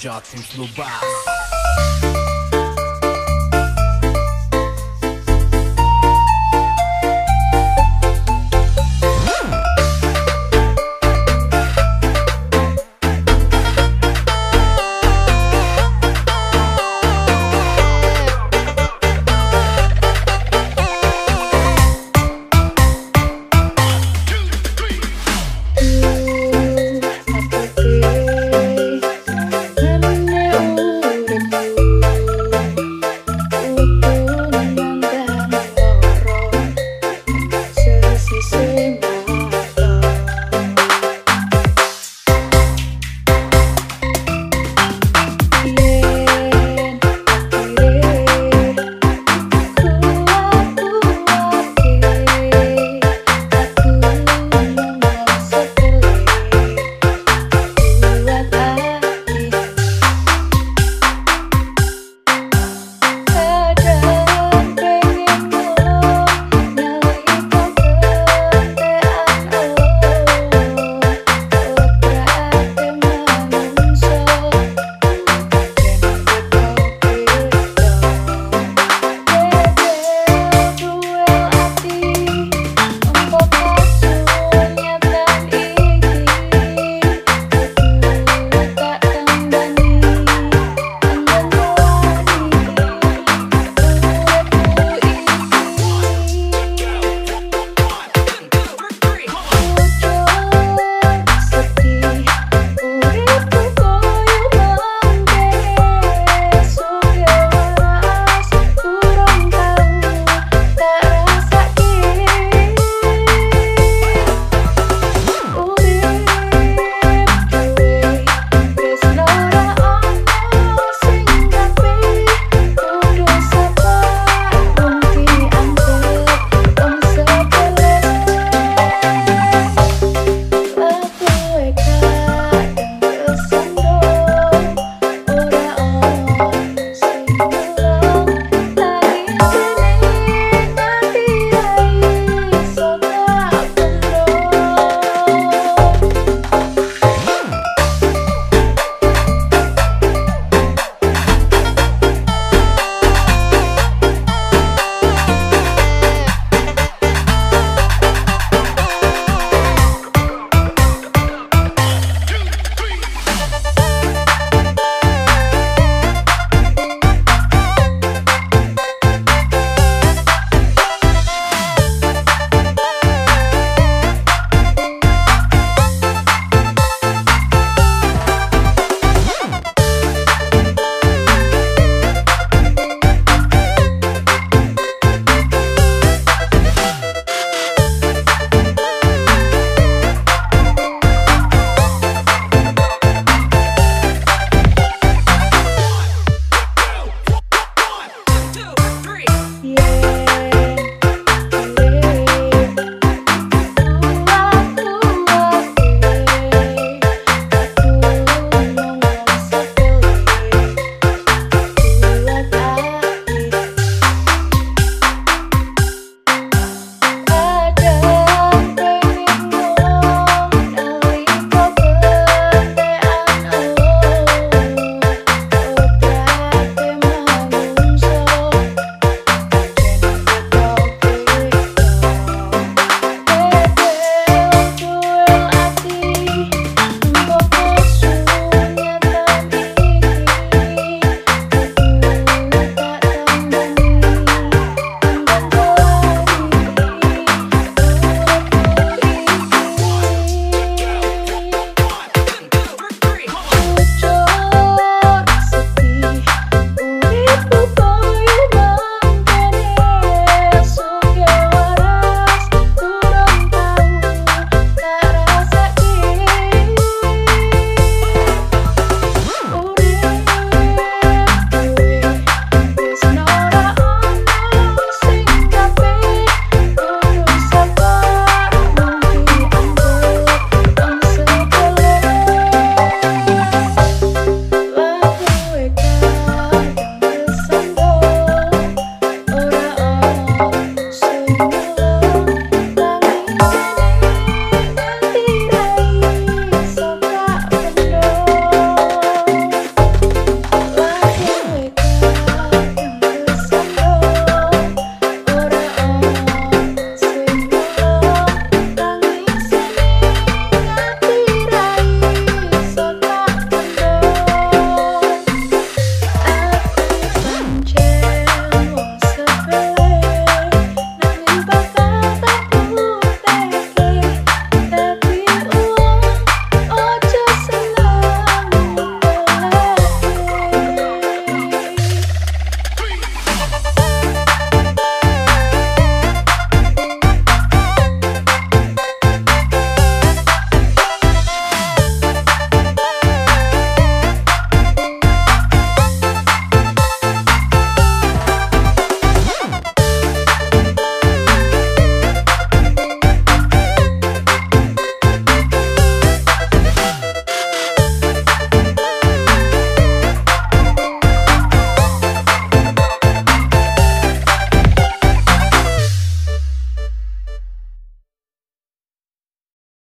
Jogos no bar.